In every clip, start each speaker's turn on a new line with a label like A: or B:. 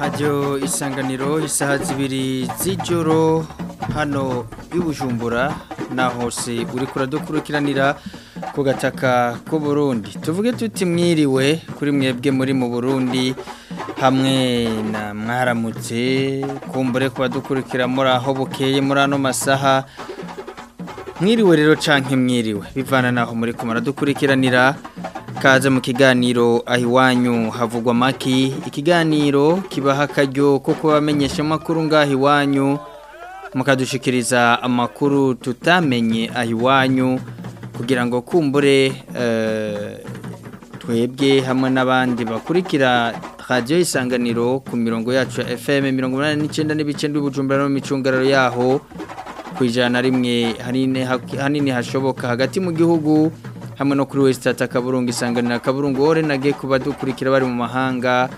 A: radiyo isanganiro
B: isaha zibiri z'ijoro hano i bujumbura na hose uri kuradukurikiranira ku gataka k'u burundi tuvuge tuti mwiriwe kuri mwebwe muri mu burundi hamwe na mwaramutse kumbure kubadukurikira muri aho bukeye muri ano masaha mwiriwe rero canke mwiriwe bivana naho muri kumara dukurikiranira Kaze mu kiganiro ahiwanyu iwanyu havugwa maki ikiganiro kibaha kajyo ko kubamenyesha amakuru ngaho mukadushikiriza amakuru tutamenye ahiwanyu kugira ngo kumbure eh, twebwe hamwe n'abandi bakurikira radiyo isanganiro ku mirongo yacu ya fm mirongo inani n'icyenda n'ibice n'ubujumbura yaho ku ijana rimwe hanini hashoboka hagati mu gihugu hamwe no kuri wesitati akaburungu isanganira akaburungu wowe na kuba dukurikira bari mu mahanga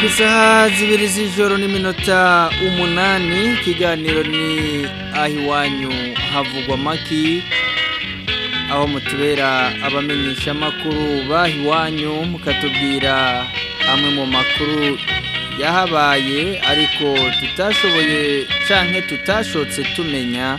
B: ku isaha zibiri z'ijoro n'iminota umunani ikiganiro ni aho iwanyu havugwa amaki aho mutubera abamenyeshamakuru baha iwanyu mukatubwira amwe mu makuru yahabaye ariko tutashoboye cyangwa tutashotse tumenya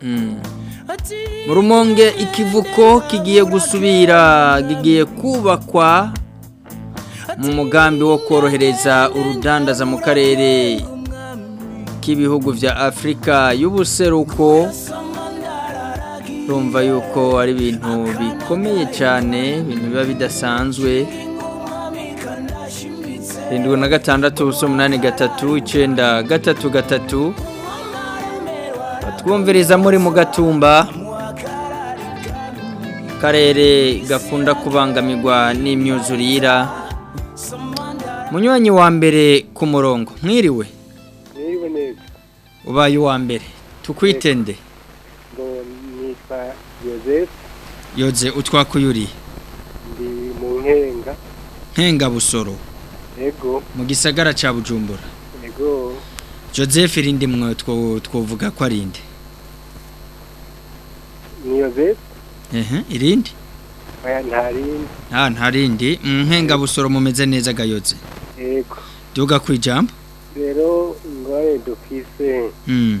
B: hmm. mu ikivuko kigiye gusubira kigiye kubakwa mu mugambi wo korohereza urudandaza mu karere k'ibihugu bya afurika y'ubuseruko urumva yuko ari ibintu bikomeye cyane ibintu biba bidasanzwe irindwi na gatandatu ubuso umunani gatatu icyenda gatatu gatatu batwumviriza muri mu gatumba karere gakunda kubangamirwa n'imyuzurira munywanyi wa mbere ku murongo mwiriwe
C: mwiriwe neza
B: ubaye uwa mbere tukwitende
C: nitwa yozefu
B: yoze utwakuyuriye
C: ndi mu nkenga
B: nkenga busoro
C: yego
B: mu gisagara cya bujumbura
C: yego
B: joseph irindi mwe twavuga ko arinde
C: ni
B: yozefu irindi
C: ntarindi
B: ah, mm, nkengabusoro mumeze neza agayotse
C: yego
B: duga ku ijambo
C: rero ngahe dufise
B: mm.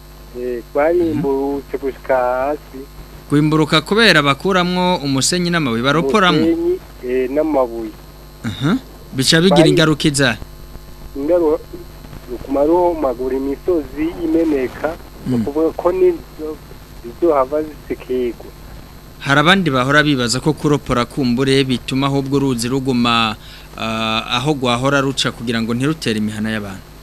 C: eh, mhm.
B: kwimburuka kubera bakuramo umusenyi n'amabuye baroporamo
C: eh, n'amabuye
B: bica bigira ingaruka
C: iza kumaromagura imisozi imeneka mhm. ko n'ibyo hava zisikirwa
B: hari abandi bahora bibaza ko kuropora kumbure bituma ahubwo uruzi ruguma ah, aho rwahora ruca kugira ngo ntirutere imihana y'abantu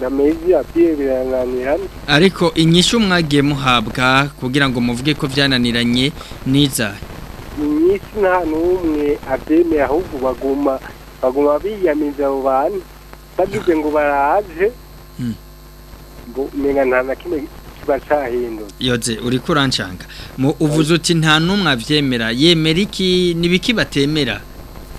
C: damage
B: apiye ariko inyishu mwagiye muhabwa kugira ngo muvuge ko byananiranye
C: niza inyishu nta n'umwe abemeye ahubwo baguma baguma biyamiza abo bantu bagize ngo baraje
B: hmm.
C: ngo umenya nta na kimwe kiba cyahindutse
B: yodze uri kurancanga uvuze uti nta n'umwe abyemera yemera iki n'ibiki batemera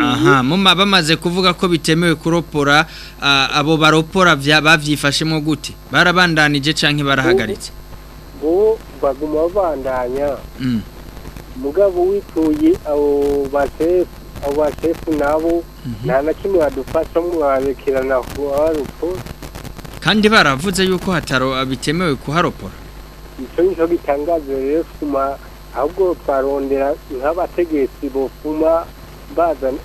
B: aha muma bamaze kuvuga ko bitemewe kuropora abo baropora babyifashemo gute barabandanije cyangwa barahagaritse
C: bo baguma babandanya
B: mm.
C: mugabo wituye abo bashefu abo bashefu nabo
B: mhm.
C: nta na kimwe badufasha mwabekerana kuharopora
B: kandi baravuze yuko hataro bitemewe kuharopora
C: icyo nicyo gitangaje rero fuma ahubwo twarondera nk'abategetsi bo fuma bazana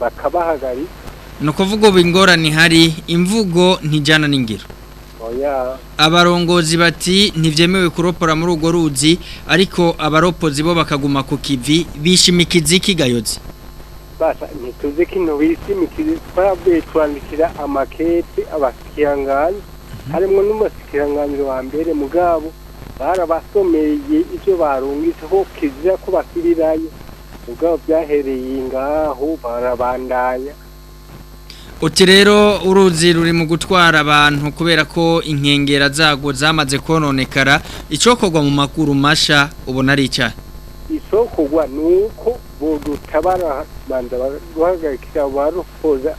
C: bakabahagarika
B: ni ukuvuga ubu ingorane ihari imvugo ntijyana n'ingiro abarongozi bati ntibyemewe kuropora muri urwo ruzi ariko abaropozi bo bakaguma ku kivi bishimikiza
C: ikigayotse ntituzi kino bishimikiza twaravuye twandikira amakete abasikirangari harimo n'umusikiranganiro mhm. wa mbere mugabo barabasomeye ibyo barungitse ho kizira ko bakirirayo mugabo byahereye ngaho barabandanya
B: uti rero uruzi ruri mu gutwara abantu kubera ko inkengera zago zamaze kononekara icokorwa mu makuru masha ubona ari icyaha
C: isokorwa ni uko budutabara banza barufoza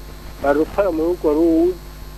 C: barupfara muri urwo ruzi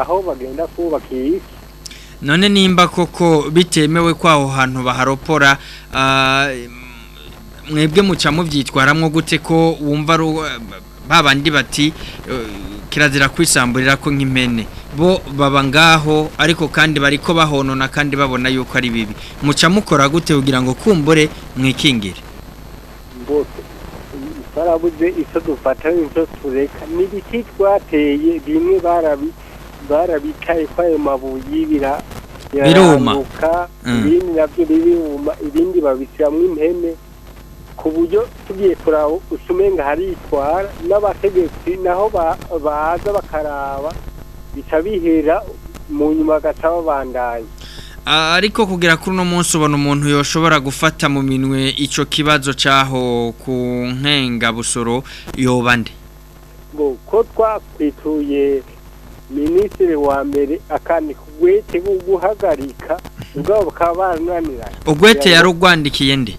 B: aho
C: bagenda kubaka iyi
B: none nimba koko bitemewe ko aho hantu baharopora ah, mwebwe muca mubyitwaramo gute ko wumva babandi bati eh, kirazira kwisamburira ko nk'impene bo baba ngaho ariko kandi bari ko bahonona kandi babona yuko ari bibi muca mukora gute kugira ngo kumbure mwikingire
C: mbose barabuze icyo dufata icyo tureka ni twateye bimwe barabitaye ko ayo mabuye mm.
B: biruma
C: ibindi nabyo biruma ibindi babishyiramo impene ku buryo tugiye kuraba usumenga haritwara n'abategetsi naho baza bakaraba bica bihera mu nyuma bagaca babandanya
B: ariko kugera kuri uno munsi ubona umuntu yoshobora gufata mu minwe icyo kibazo cyaho ku nkenga yoba nde
C: ko twakwituye minisitiri wa mbere akandi kugwete guhagarika ubwabo bakaba barananiranye
B: ugwete yarugwandikiye nde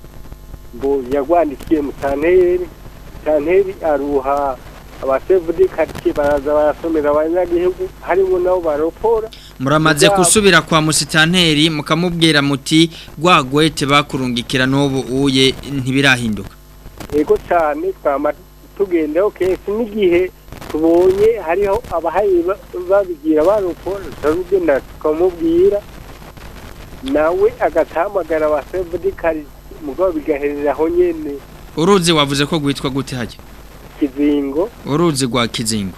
C: ngo yagwandikiye mutanteri mutanteri aruha abasevudi karitsiye baraza barasomera abanyagihugu harimo nabo baropora
B: muramaze gusubira kwa musitanteri mukamubwira muti rwagwete bakurungikira n'ubu uye ntibirahinduka
C: yego cyane tugendaho kenshi n'igihe tubonye hariho abahaye babigira baropora tukamubwira nawe agahamagara abasevudi karitsiye mugabo bigaherera aho nyene
B: uruzi wavuze ko gwitwa gute hajya
C: kizingo
B: uruzi gwa kizingo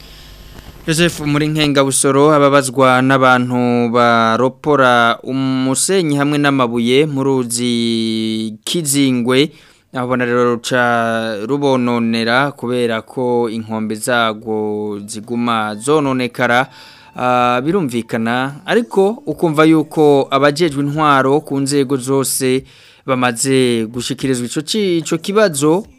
B: Joseph muri nkengabusoro ababazwa n'abantu baropora umusenyi hamwe n'amabuye mu ruzi kizingwe abona rero ruca rubononera kubera ko inkombe zago ziguma zononekara ah, birumvikana ariko ukumva yuko abajejwe intwaro ku nzego zose bamaze gushikirizwa icyo kibazo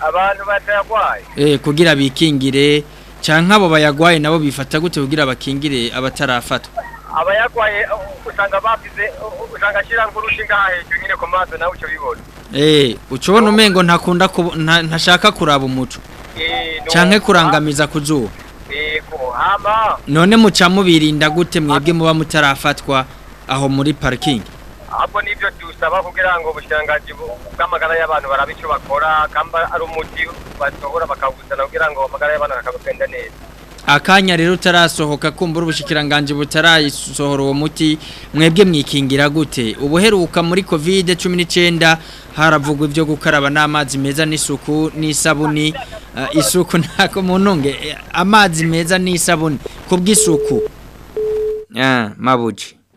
D: abantu
B: batayagwaye eh kugira bikingire cyangwa abo bayagwaye nabo bifata gute kugira bakingire abatarafatwa
D: abayagwaye usanga bafize usanga ashira nk'urushinga hejuru nyine komanze nawe ucyo bibona
B: eh ucubona umengo ntakunda ntashaka kuraba umuco canke kurangamiza ku zuba none muca mubirinda gute mwebwe muba mutarafatwa aho muri parking
D: ahubwo nibyo dusaba kugira ngo ubushirangaji bw'amagara y'abantu barabe bakora kandi ari umuti basohora bakawuzana kugira ngo amagara y'abantu akagenda neza
B: akanya rero utarasohoka kumbura ubushikiranganje butarayisohora uwo muti mwebwe mwikingira gute ubuheruka muri covid 19 haravugwa ibyo gukaraba n'amazi meza n'isuku n'isabuni uh, isuku ntako mununge amazi meza n'isabuni kubw'isuku ah mabuji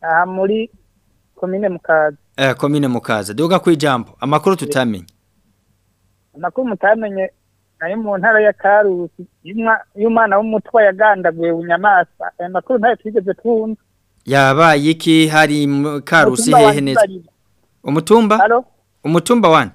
E: aha muri komine mukaza
B: eh komine mukaza duga ku ijambo amakuru tutamenye
E: amakuru mutamenye nayo mu ntara ya karusi y'umwana w'umutwa yagandaguye bunyamaswa aya makuru ntayo twigeze twumva
B: yabaye iki hari karusi hehe neza umutumba umutumba wande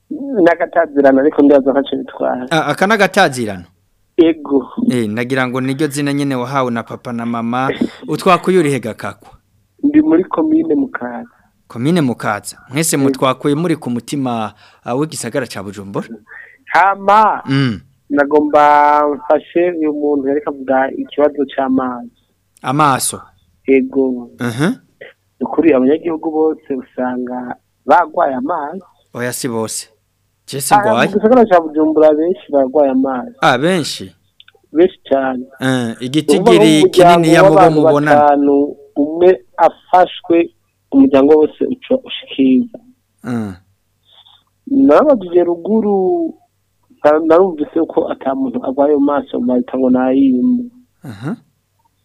F: n'agatazirano ariko ndaza gace bitwara
B: ah, aka n'agatazirano
F: ego
B: eh nagira ngo niryo zina nyene wahawe na papa na mama utwakuyurihe gakakwa
F: ndi muri commune mukaza
B: commune mukaza mwese eh. mutwakuye muri ku mutima ah, w'igisagara ca Bujumbura
F: hama
B: mm.
F: nagomba mfashe uyu muntu yareka kuvuga ikibazo cyamazi
B: amaso
F: ego
B: ukuriye
F: uh-huh. abanyagihugu bose usanga bagwaye amazi
B: oya si bose
F: cyese
B: ngwaye ah,
F: gisagara cya bujumbura benshi bagwaye amazi
B: ah benshi
F: benshi cyane
B: eh, igitigiri kinini yabo
F: bamubonana umwe afashwe umuryango wose ushikirwa
B: eh.
F: nababwiye ruguru narumvise ko atamuntu agwaye amaso mbahita ngo nayimba
B: uh-huh.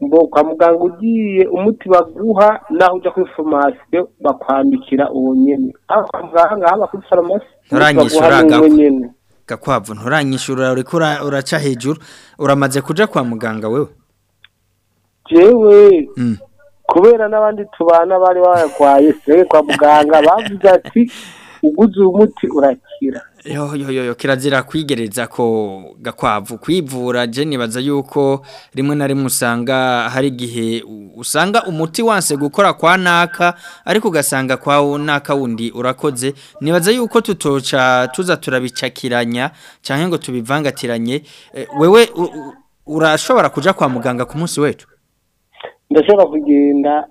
F: mbo
B: kwa muganga
F: ugiye umuti baguha naho uja kuri farumasi bakwandikira uwo aho muganga haba kuri farumasi
B: nturanyishura gakwavu nturanyishura uriko uraca hejuru uramaze kuja kwa muganga wewe
F: jewe
B: mm.
F: kubera n'abandi tubana bari bayatwaye se kwa muganga bavuze ati uguze umuti urakira
B: yo kirazira kwigereza ko gakwavu kwivura je nibaza yuko rimwe na rimwe usanga hari gihe usanga umuti wanse gukora kwa naka ariko ugasanga kwa naka wundi urakoze nibaza yuko tutoca tuza turabicakiranya canke ngo tubivangatiranye eh, wewe urashobora kuja kwa muganga ku munsi wetu
C: ndashobora kugenda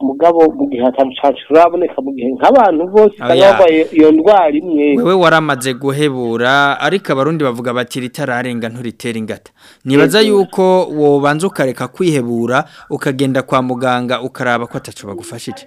C: mugabo mu gihe ataboneka mu gihe nk'abantu bose oh, barwaye iyo ndwara imwe
B: wowe waramaze guhebura ariko abarundi bavuga bati ritararenga nturitere ingata nibaza yuko wobanza ukareka kwihebura ukagenda kwa muganga ukaraba ko atacu bagufashije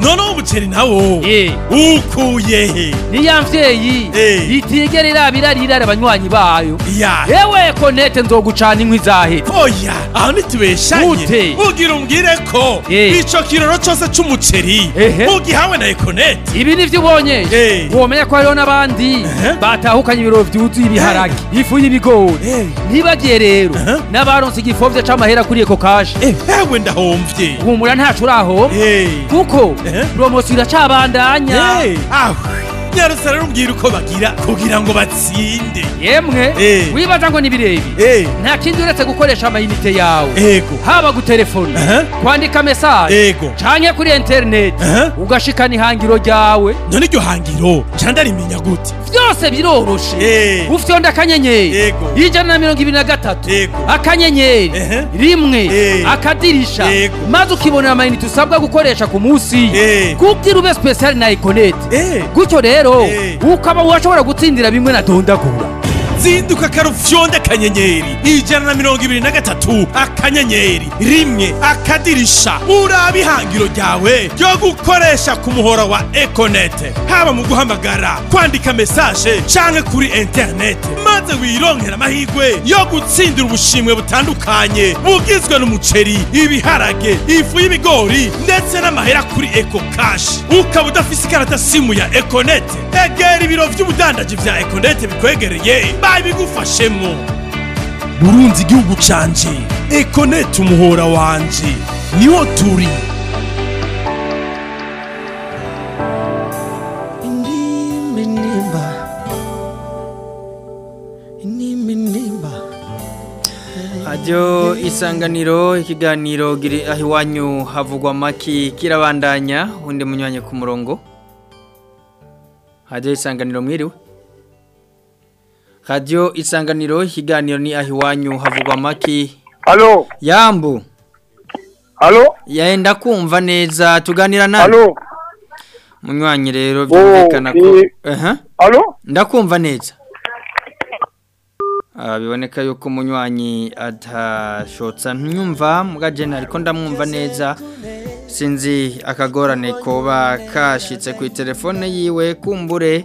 G: noneho umuceri nawo
H: eh.
G: ukuye he
H: niya mvyeyi
G: eh.
H: itigera irabira rirara abanywanyi bayo yewe konete nzogucana inkwi zahe
G: oya oh, aho
H: nitubeshanye
G: ugira umbwire ko ico kiroro cose c'umuceri ugihawe na ekonete
H: ibi nivyo ubonye womenya ko hariho n'abandi Eh? batahukanye ibiro byuzuye ibiharage eh? ifu y'ibigori
G: eh?
H: ntibagiye rero n'abaronse igifobye c'amahera kuri eko kaje
G: ewe ndahomvye
H: humura ntacu uraho kuko promosiyo iracabandanya
G: nyarutse ararubwira uko bagira kugira ngo batsinde
H: yemwe
G: eh.
H: wibaza ngo ni
G: eh.
H: nta kindi uretse gukoresha amayinite yawe
G: yego
H: haba gutelefona kwandika mesaje yego kuri interineti ugashikana ihangiro ryawe
G: none iryo hangiro candarimenya gute
H: byose biroroshe
G: eh.
H: ufite akanyenyeri ijana na mirongo ibiri na gatatu akanyenyeri rimwe akadirisha maze ukibonera amayinite usabwa gukoresha ku munsi
G: kuko
H: iri ube sipesiyali na
G: ikoneti
H: gutyo rero
G: rero
H: ukaba washobora gutsindira bimwe na dondagura
G: zinduka akarufyonde akanyenyeri ijana na mirongo ibiri na gatatu akanyenyeri rimwe akadirisha urabe ihangiro ryawe ryo gukoresha ku muhora wa ekonete haba mu guhamagara kwandika mesaje canke kuri interinete maze wirongera amahirwe yo gutsindira ubushimwe butandukanye bugizwe n'umuceri ibiharage ifu y'ibigori ndetse n'amahera kuri eko kashi ukaba udafise ikarata simu ya ekonete egera ibiro by'ubudandaji vya ekonete bikwegereye babigufashemo burunzi igihugu canje ekonete umuhora wanje niwo turi
B: radiyo isanganiro ikiganiro giri aho iwanyu havugwa amaki kirabandanya undi munyuranye ku murongo radiyo isanganiro mwiriwe radio isanganiro higaniro ni ahiwanyu havugwa maki
C: Halo
B: Yambu
C: Halo
B: Yaenda kumva neza tuganira nani
C: Halo
B: Munywanyi rero byumvikana ko
C: oh,
B: eh
C: Halo
B: Ndakumva neza ah, biboneka yuko munywanyi atashotsa ntumva mugajene ariko ndamwumva neza sinzi akagorane koba kashitse ku telefone yiwe kumbure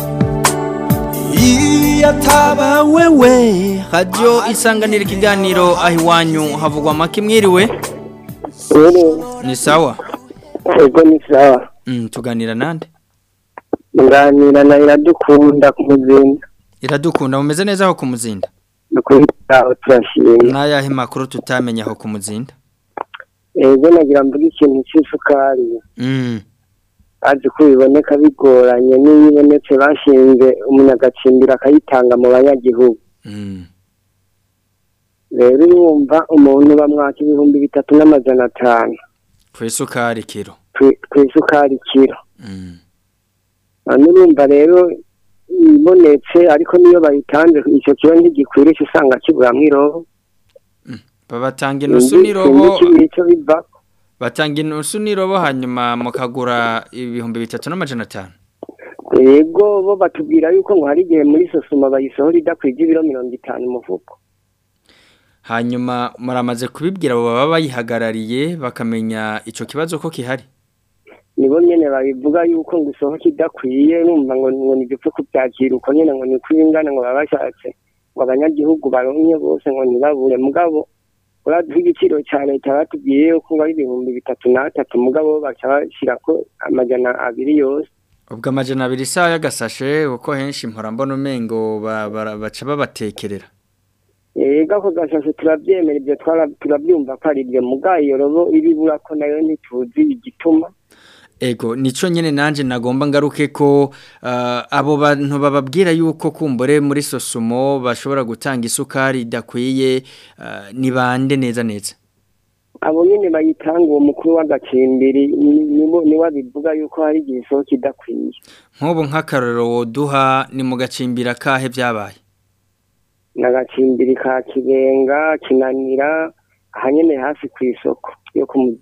I: iyo ataba
B: wewe radiyo isanganira ikiganiro aho iwanyu havugwa make mwiriwe ni sawa
J: yego ni sawa
B: mm, tuganira nande
J: tuganira na iradukunda ku muzinda
B: iradukunda umeze neza aho ku muzinda
J: dukunda turashimye
B: n'ayahe makuru tutamenya aho ku muzinda
J: yego nagira mvuga ikintu cy'isukari
B: bazi
J: mm. ko biboneka bigoranye n'iyo bashinze umunyagacimbira akayitanga mu banyagihugu
B: mm.
J: rero urumva umuntu bamwaka ibihumbi bitatu n'amajana atanu
B: ku isukari kiro
J: ku isukari kiro
B: mm.
J: ah, urumva rero ibonetse ariko niyo bayitanze icyo kiba ntigikwiriye usanga kiburamo irobo
B: mm. batanga
J: inusu
B: n'irobo batanga inusu n'irobo hanyuma mukagura ibihumbi bitatu n'amajana atanu
J: yego bo batubwira yuko ngo hari igihe muri sosoma bayisohora idakwije ibiro mirongo itanu umuvuko
B: hanyuma muramaze kubibwira abo baba bayihagarariye bakamenya icyo kibazo ko kihari
J: nibo nyene babivuga yuko ngo isohoka idakwiye numva ngo ni igipfu kubyakira uko nyine ngo ni ngo babashatse bashatse ngo abanyagihugu barumye bose ngo ntibabure mugabo uraduha igiciro cya leta batubwiye yuko ngo ari ibihumbi bitatu n'atatu mugabo baca bashyira ko amajyana abiri yose
B: ubwo amajyana abiri isaha y'agasashe uko henshi mpora mbona umengo baca babatekerera
J: yego ako gashasho turabyemera ibyo turabyumva ko ari ibyo mugayo robo ibibura ko nayo ntituzi igituma
B: ego nico nyene nanje nagomba ngaruke ko uh, abo bantu bababwira yuko kumbore muri sosumo bashobora gutanga isukari idakwiye uh, nibande neza neza
J: abo nyene bayitanga uwo mukuru w'agacimbiri ni wabivuga yuko hari igihe isohoka idakwiye
B: nk'ubu nk'akarorero woduha ni mu gacimbira kahe byabaye
J: nagakimbiri ka kibenga kinanira ahanyene hafi ku isoko yo ku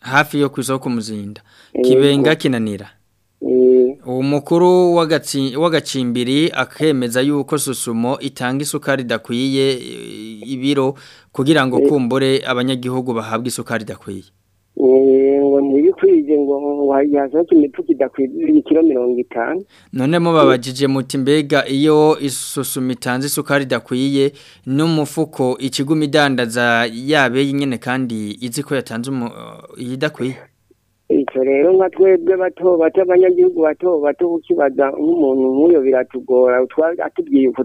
B: hafi yo ku isoko
J: ku muzinda
B: kibenga kinanira umukuru w'agacimbiri akemeza yuko susumo itanga isukari idakwiye ibiro kugira ngo kumbure abanyagihugu bahabwe isukari idakwiye
J: twije ngo yazanye imifuka idakwiriye kiro mirongo itanu
B: none babajije muti mbega iyo isusuma itanze isukari idakwiye n'umufuko ikigumi idandaza yabe nyine kandi izi ko yatanze uh, idakwiye
J: ntacyo rero nka twebwe bato bato abanyagihugu bato bato ukibaza nk'umuntu nk'uyo biratugora atubwiye uko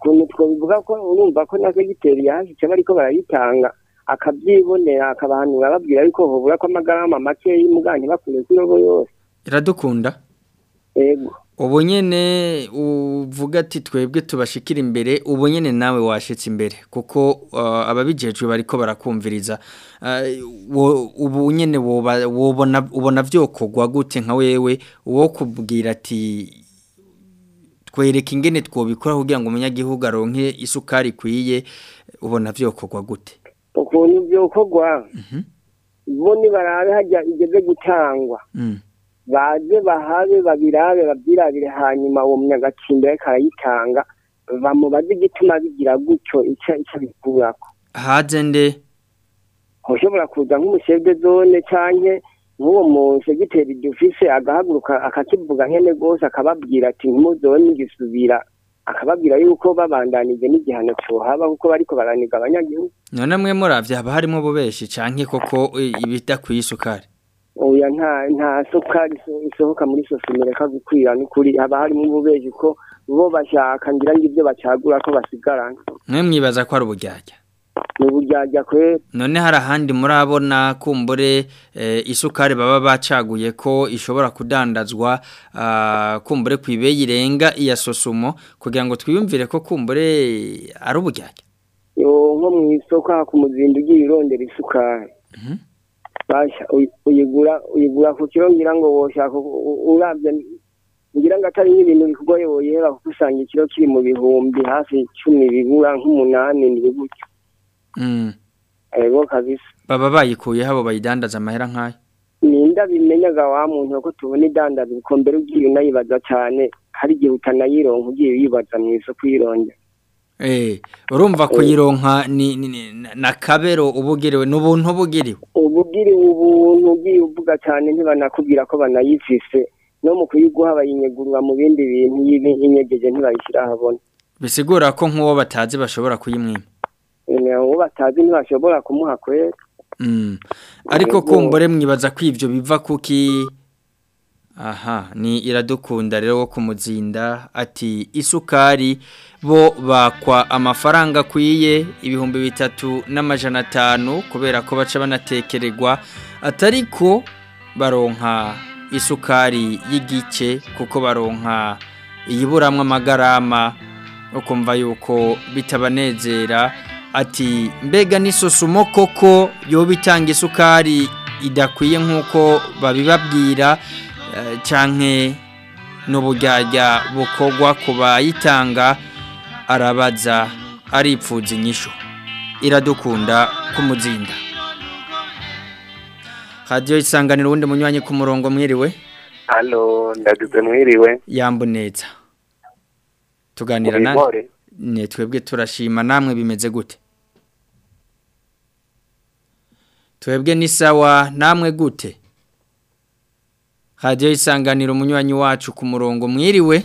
J: kuntu twabivuga ko urumva ko na segiteri yahashyice ariko barayitanga akabyibonera akabantu bababwira yuko hobura ko amagarama make y'umuganti bakure kwirobo yose
B: iradukunda
J: yego
B: ubu nyine uvuga ati twebwe tubashikira imbere ubu nyine nawe washitse imbere kuko uh, ababijejwe bari ko barakumviriza uh, ubu nyine ubona byokorwa gute nka wewe uwo kubwira ati twereke ingene twobikora kugira ngo umunyagihugu aronke isukari ikwiye ubona byokorwa gute
J: ukuntu byokorwa mhm. bo nibarabe hajya igeze gutangwa
B: mm.
J: baze bahabe babirabe babyirabire hanyuma uwo munyagatsindo ariko arayitanga bamubaze igituma bigira gutyo icyo icyo bikurako
B: haze nde
J: ushobora kuza nk'umushebwe zone cyane nk'uwo musegiteri dufise agahaguruka akakivuga nkene rwose akababwira ati ntimuzone ngisubira akababwira yuko babandanije n'igihano cyohaba kuko bariko baraniga abanyagihugu
B: none mwe muravye haba harimo bubeshi cyane koko ibita ku isukari
J: oya nta nta sukari isohoka muri sosomero reka gukwira n'ukuri haba harimo ububeyi ko bo bashaka ngira ngo ibyo bacagura ko basigara
B: mwe mwibaza ko ari uburyarya
J: ni uburyarya kwe
B: none hari ahandi muri murabona kumbure eh, isukari baba bacaguye ko ishobora kudandazwa ah, kumbure ku ibeyi irenga iya sosomo kugira ngo twiyumvire ko kumbure ari uburyarya
J: nko mu isoko ku muzindu ugiye irondera isukari mhm. uyigura uyigura ku kiro ngira ngo woshaka urabye ngira ngo atari n'ibintu bigoye woyera kuko usanga ikiro kiri mu bihumbi hafi icumi bigura nk'umunani ni gutyo
B: mm.
J: ego kabisa
B: baba bayikuye habo bayidandaza amahera nk'ayo
J: ninda bimenyaga wa muntu ko tubona idandaza kuko mbere ugiye unayibaza cyane hari igihe utanayironka ugiye uyibaza mu isoko uyirongera
B: Eh, urumva kuyironka ni na kabero ubugerewe ni ubuntu bugerewe
J: ubugiriwe ubuntu ugiye uvuga cyane ntibanakubwira ko banayifise no mu kuyiguha bayinyegurura mu bindi bintu y'inyegeje ntibayishyira ahabona
B: bisigura ko nk'uwo batazi bashobora kuyimwima
J: uwo batazi ntibashobora kumuha kwera
B: mm. ariko kumbure mwibaza ko biva kuki aha ni iradukunda rero wo kumuzinda ati isukari bo bakwa amafaranga akwiye ibihumbi bitatu n'amajana atanu kubera ko baca banatekeregwa atari ko baronka isukari y'igice kuko baronka iyiburamwo amagarama ukumva yuko bitabanezera ati mbega n'isosumo koko yoba itanga isukari idakwiye nk'uko babibabwira Eh, canke n'uburyarya bukogwa ku bayitanga arabaza aripfudza inyishu iradukunda kumuzinda radiyo isanganira ubundi munywanyi ku murongo mwiriwe
C: hano ndagize mwiriwe
B: yambunetsa tuganira na ni twebwe turashima namwe bimeze gute twebwe ni sawa namwe gute radiyo y'isanganiro umunyuranyi wacu ku murongo mwiriwe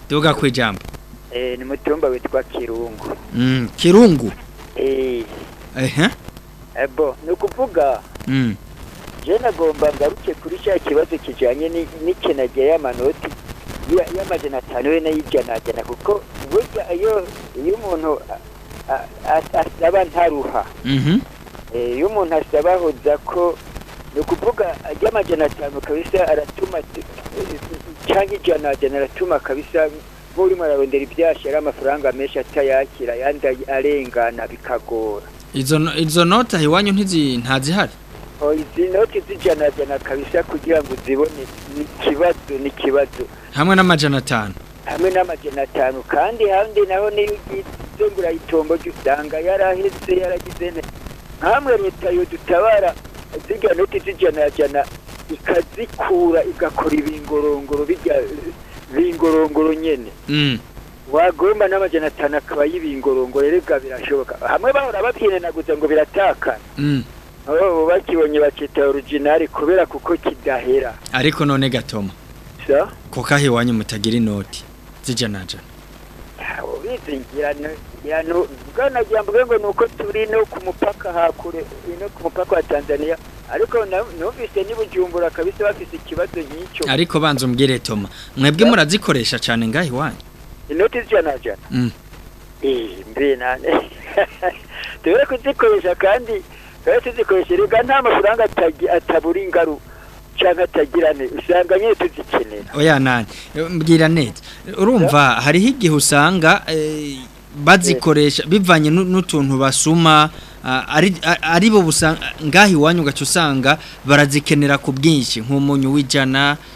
B: duga ku ijambo eee
K: eh, ni mu cyumba witwa kirungu
B: mm, kirungu
K: eee
B: ehe
K: ebo ni ukuvuga
B: mm.
K: je nagomba ngaruke kuri cya kibazo kijyanye n'ikinage y'amanoti y'amajana atanu we n'ay'ijana jana kuko burya iyo iyo umuntu asaba ntaruha mm-hmm. iyo umuntu asaba hoza ko ni ukuvuga ajya amajana atanu kabisa aratuma cyangwa ijana ajana aratuma kabisa nk'urimo ararondera ibyashya ari amafaranga menshi atayakira ayandi arengana bikagora
B: izo nota iwanyu ntazihari
K: oh, izi noti zijana jana kabisa kugira ngo zibone ni ikibazo ni ikibazo
B: hamwe n'amajana atanu
K: hamwe n'amajana atanu kandi handi naho niyo ugizengura itombo usanga yarahetse yaragize neza nkamwe leta yo dutabara zirya miti zijanajana ikazikura igakora ibingorongoro bijya bingorongoro nyene
B: mm.
K: wagomba n'amajana atanu akaba y'ibingorongoro rero birashoboka hamwe bahora babwirenaguza ngo biratakana
B: mm.
K: abo bakibonye bakita originali kubera kuko kidahera
B: ariko none gatoma ko kahiwanye mutagira inoti zijana
K: murabizi bwanagira mvuge ngo ni uko turi no ku mupaka hakure no ku mupaka wa tanzania ariko numvise n'ibujumbura kabisa bafise ikibazo nk'icyo
B: ariko banza umbwire toma mwebwe murazikoresha cyane ngaho iwanyu
K: inoti z'ijana jana mbe nane tubere kuzikoresha kandi tubere tuzikoresha reka nta mafaranga atabura ingaruka cyangwa atagirane usanga nyine tuzikenera
B: oya nani mbwira neza urumva eh? hariho igihe usanga eh, bazikoresha eh. bivanye n'utuntu basuma ah, ari bo ngaho iwanyu ugaca usanga barazikenera ku bwinshi nk'umunyu w'ijana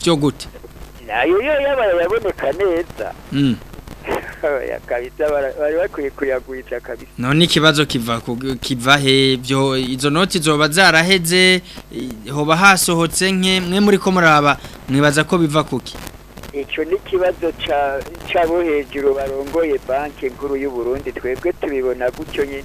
B: byo gute
K: nayo yo yabaye yaboneka neza
B: mm.
K: bari bakwiye kuyagwica kabisa
B: none ikibazo kiva kiva he byo izo noti zoba zaraheze hoba hasohotse nke mwe muri ko muraba mwibaza ko biva kuki
K: icyo ni ikibazo cy'abo hejuru barongoye banki nkuru y'u Burundi twebwe tubibona gutyo nyine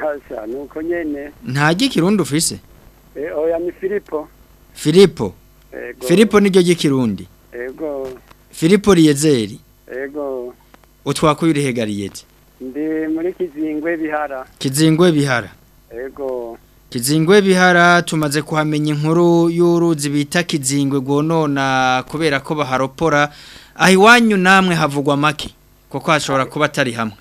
C: hasa nuko nyene
B: nta gikirundi ufise
C: eh oya ni filipo
B: filipo
C: yego
B: filipo niryo gikirundi
C: yego
B: filipo riyezeri yego utwakuyurihegariye
C: ndi muri kizingwe bihara
B: kizingwe bihara
C: yego
B: kizingwe bihara tumaze kuhamenya inkuru y'uruzi bita kizingwe rwonona kubera ko baharopora aho iwanyu namwe havugwa make kuko hashobora kuba atari hamwe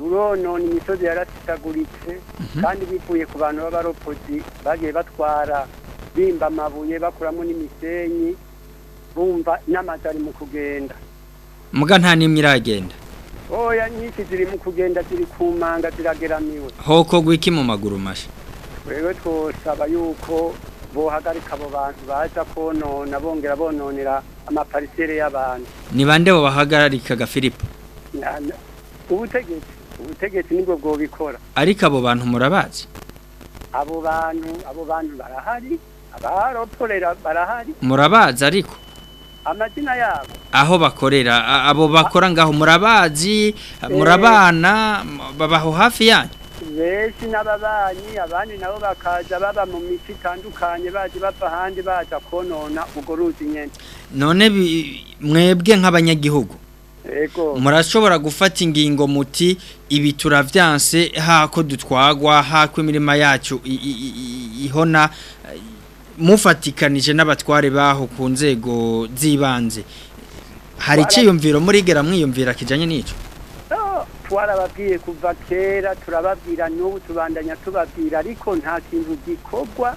L: ruronona imisozi yarasitaguritse mhm. kandi bivuye ku bantu b'abaropozi bagiye batwara bimba amabuye bakuramo n'imisenyi bumva n'amatari mu kugenda
B: muga nta n'imwe iragenda
L: oya nyinshi ziri mu kugenda ziri ku manga zirageramiwe
B: hoko gwiki mu maguru mashya
L: rero twosaba yuko bohagarika abo bantu baza konona bongera bononera amaparisere y'abantu
B: ni bande
L: babahagararika gafilipo ubutegetsi ubutegetsi nibwo bwobikora
B: ariko abo bantu murabazi
L: abo bantu abo bantu barahari abaroporera barahari
B: murabazi ariko
L: amazina yabo
B: aho bakorera abo bakora ngaho murabazi eh. murabana babaho hafi yanyu
L: benshi n'ababanyi abandi nabo bakaza baba mu miti itandukanye baje bava ahandi baza konona ubwo ruzi nyine
B: none mwebwe nk'abanyagihugu murashobora gufata ingingo muti ibi turavyanse hako dutwagwa hako imirima yacu ihona mufatikanije n'abatware baho ku nzego z'ibanze hari iciyumviro murigera mwiyumvira kijanye n'ico
L: twarababwiye kuva kera turababwira n'ubu tubandanya tubabwira ariko nta kintu gikorwa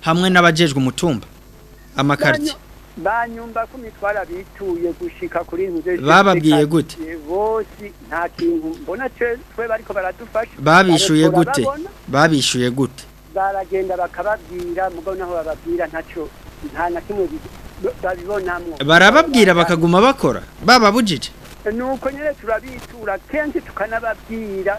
B: hamwe n'abajejwe umutumba amakarita
L: banyumba kumi twarabituye gushika kuri inzu
B: bababwiye gute
L: bose nta kintu mbona twe bariko baradufasha
B: babishuye gute babishuye gute
L: baragenda bakababwira mugabo naho bababwira ntacyo nta na kimwe
B: barababwira bakaguma bakora baba bujije
L: nuko nyine turabitura kenshi tukanababwira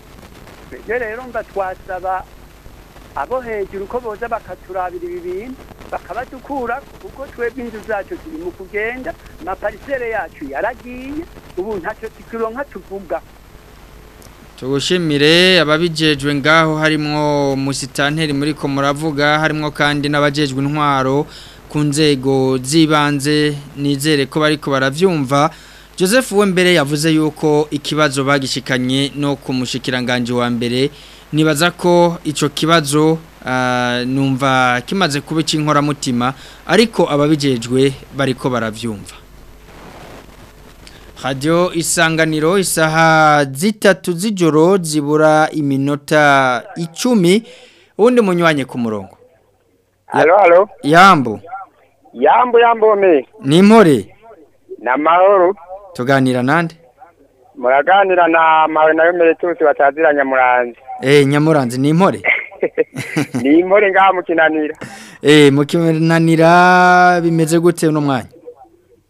L: rero rero mba twasaba abo hejuru ko boza bakaturabira ibi bintu bakabadukura kuko twebwe inzu zacu turi mu kugenda na amaparisere yacu yaragiye ubu ntacyo tukironka tuvuga
B: tugushimire ababijejwe ngaho harimo musitanteri muri ko muravuga harimwo kandi n'abajejwe intwaro ku nzego z'ibanze nizere ko bariko baravyumva Joseph we mbere yavuze yuko ikibazo bagishikanye no kumushikiranganje wa mbere nibaza ko ico kibazo ah, numva kimaze kuba inkoramutima ariko ababijejwe bariko baravyumva Radio isanganiro isaha zitatu z'ijoro zibura iminota icumi undi munyuranye ku murongo
M: halo halo
B: yambu
M: yambu yambu me
B: ni impore
M: na mahoro
B: tuganira nande
M: muraganira na mawe nayo meretusi batazira nyamuranzi
B: eh nyamuranzi ni impore
M: ni impore ngaha mukinanira
B: eh mukinanira bimeze gute uno mwanya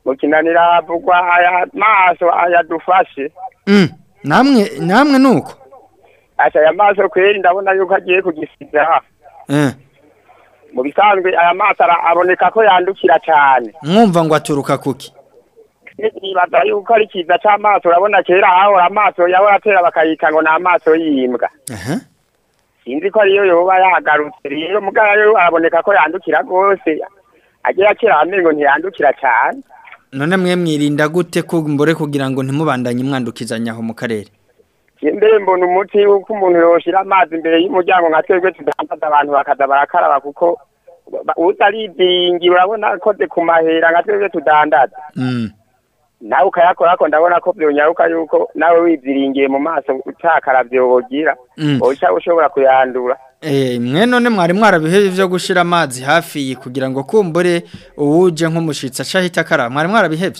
M: gukinanira avugwa aya maso ayadufashe
B: mm. namwe namwe nuko
M: uko aya maso kweri ndabona yuko agiye kugisiga
B: eh.
M: mu bisanzwe aya maso aboneka ko yandukira cyane
B: mwumva ngo aturuka kuki
M: nibaza yuko ari cyiza cy'amaso urabona kera ahahora amaso yahora atera bakayita ngo ni amaso y'imbwa sinzi ko ariyo yoba yahagarutse rero mugabo araboneka ko yandukira rwose agira akira amenyo ntiyandukira cyane
B: none mwe mwirinda gute ko mbore kugira ngo ntimubandanye mwandukizanya aho mu karere
M: mbere mbona umuti w'uko umuntu yoshyira amazi imbere y'umuryango nka twebwe tudahagaze abantu bakaza barakaraba kuko utaridingi urabona akoze ku mahera nka twebwe tudandaza
B: mm.
M: nawe ukayakora ko ndabona ko byonyaruka yuko nawe wiziringiye mu maso utakara byobogira
B: mm.
M: wowe ushobora kuyandura
B: Eh, mwe none mwari mwarabihe byo gushira amazi hafi kugira ngo kumbure uwuje nk’umushitsa aca ahita akara mwari mwarabihebi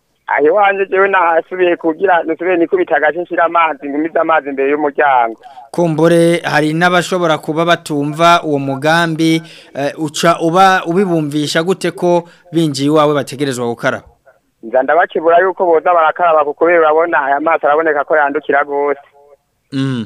M: aho iwanjye njyewe nahasubiye kugira nsubiye nikubita agace nshyira amazi ngumize amazi imbere y'umuryango
B: kumbure hari n'abashobora kuba batumva uwo mugambi eh, uca uba ubibumvisha gute ko binjiye iwawe bategerezwa gukaraba
M: nza ndabakibura yuko boza barakaraba kuko urabona aya mazi araboneka ko yandukira rwose
B: mm.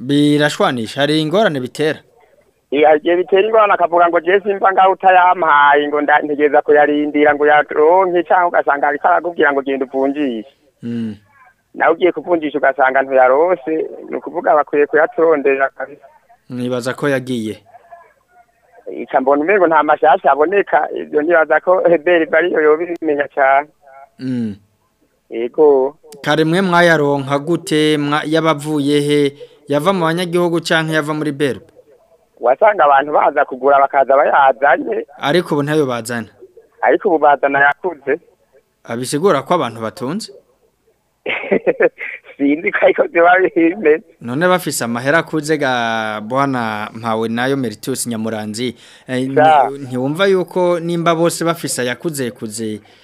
B: birashwanisha hari ingorane bitera
M: igihe bitera ingorane akavuga ngo jesi simba ngaho utayampaye ngo ntegereza kuyarindira ngo yaronke cyangwa ugasanga ari karakubwira ngo genda uvunjishe
B: mm.
M: nawe ugiye kuvunjisha ugasanga ntuyaronse ni ukuvuga bakwiye kuyaturondera kabisa
B: nibaza ko yagiye
M: ikambona umwe ngo nta mashasha aboneka ibyo nibaza ko heberi bariyo yobimenya cyane
B: mm.
M: yego
B: kare mwe mwayaronka gute yabavuye he yava mu banyagihugu cyangwa yava muri berbe
M: wasanga abantu baza kugura bakaza bayazanye
B: ariko ubu ntayo bazana
M: ariko ubu bazana yakunze
B: abisigura ko abantu batunze
M: sinzi ko ariko bimeze
B: none bafise amahera akuze ga bwana mpawe nayo meritus nyamuranzi eh, ntiwumva yuko nimba bose bafisa yakuze kuze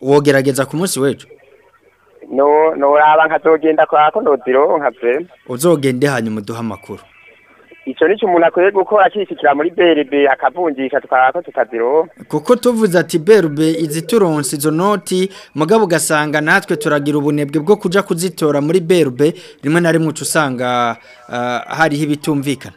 B: wogerageza ku munsi w'ejo
M: nturaba ah, nkazogenda kwa konozironka pe
B: uzogende hanyuma muduha amakuru
M: icyo nicyo umuntu akwiye gukora akishyikira muri berube akavunjisha tukaba tukazironka
B: kuko tuvuze ati berube izituronsi izo noti mugabo ugasanga natwe turagira ubunebwe bwo kujya kuzitora muri berube rimwe na rimwe uca usanga ah, hariho ibitumvikana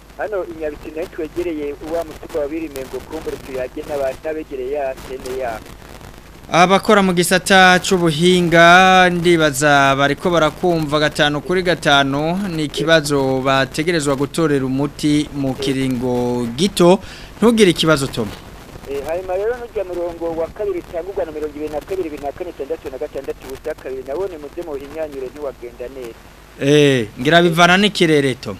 K: hano inyabitsi nayo twegereye uwa mutugu wa birimengo kumbure tuyage n'abegereye ya sene yabo
B: abakora mu gisata cy'ubuhinga ndibaza bariko barakumva gatanu kuri gatanu ni ikibazo bategerezwa gutorera umuti mu kiringo gito ntugire ikibazo toma
K: eh, hanyuma rero n'ujya murongo wa kabiri cyangwa na mirongo ibiri na kabiri bibiri na kane itandatu na gatandatu ubusa kabiri nawe ni muze muhinyanyure ntiwagenda neza eee
B: eh, ngira bivana n'ikirere toma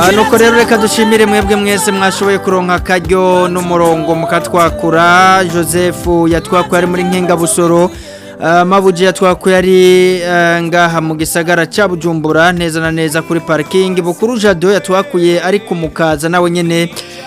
B: Ah, nuko rero reka dushimire mwebwe mwese mwashoboye kuronka akaryo n'umurongo mukatwakura joseph yatwakuye ari muri nkengabusoro ah, mabuji yatwakuye ari eh, ngaha mu gisagara cya bujumbura neza na neza kuri parikingi bukuru jado yatwakuye ari kumukaza nawe nyine